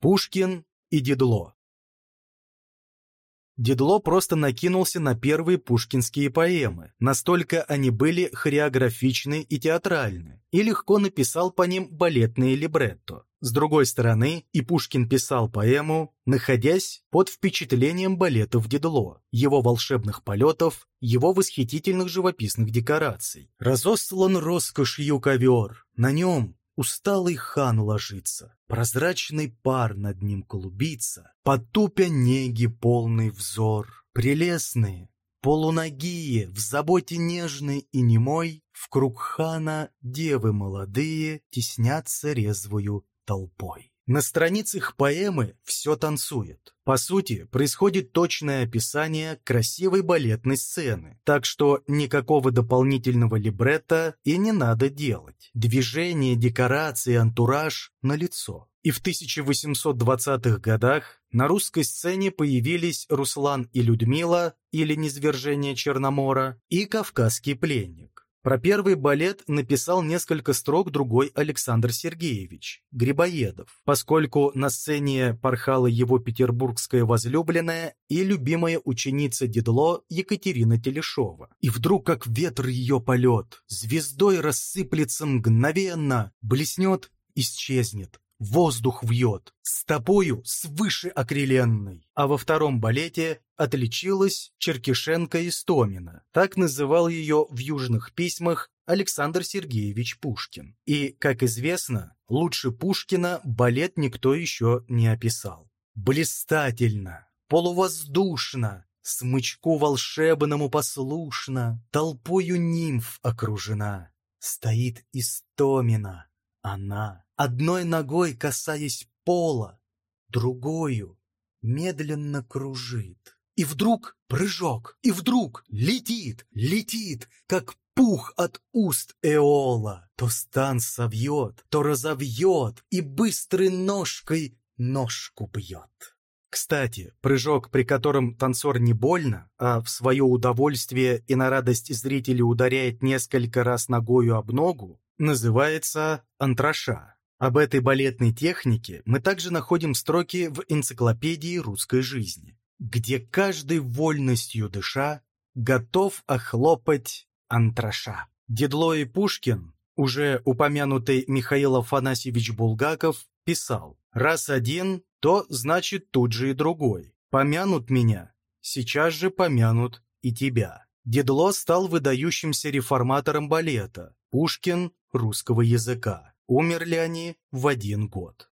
Пушкин и Дедло Дедло просто накинулся на первые пушкинские поэмы, настолько они были хореографичны и театральны, и легко написал по ним балетные либретто. С другой стороны, и Пушкин писал поэму, находясь под впечатлением балетов Дедло, его волшебных полетов, его восхитительных живописных декораций. Разослан роскошью ковер, на нем Усталый хан ложится, прозрачный пар над ним клубится, Потупя неги полный взор. Прелестные, полуногие, в заботе нежной и немой, В круг хана девы молодые теснятся резвую толпой. На страницах поэмы все танцует. По сути, происходит точное описание красивой балетной сцены, так что никакого дополнительного либретто и не надо делать. Движение, декорации, антураж на лицо. И в 1820-х годах на русской сцене появились Руслан и Людмила или «Низвержение Черномора» и «Кавказский пленник». Про первый балет написал несколько строк другой Александр Сергеевич, Грибоедов, поскольку на сцене порхала его петербургская возлюбленная и любимая ученица Дедло Екатерина Телешова. И вдруг, как ветр ее полет, звездой рассыплется мгновенно, блеснет, исчезнет, воздух вьет, с тобою свыше акриленной. А во втором балете отличилась Черкишенко Истомина. Так называл ее в южных письмах Александр Сергеевич Пушкин. И, как известно, лучше Пушкина балет никто еще не описал. Блистательно, полувоздушно, смычку волшебному послушно, толпою нимф окружена. Стоит Истомина, она, одной ногой касаясь пола, другую медленно кружит. И вдруг прыжок, и вдруг летит, летит, как пух от уст Эола. То стан совьет, то разовьет, и быстрой ножкой ножку бьет. Кстати, прыжок, при котором танцор не больно, а в свое удовольствие и на радость зрителя ударяет несколько раз ногою об ногу, называется антраша. Об этой балетной технике мы также находим строки в энциклопедии русской жизни, где каждый вольностью дыша готов охлопать антраша. Дедло и Пушкин, уже упомянутый Михаил Афанасьевич Булгаков, писал «Раз один, то значит тут же и другой. Помянут меня, сейчас же помянут и тебя». Дедло стал выдающимся реформатором балета, Пушкин – русского языка. Умерли они в один год.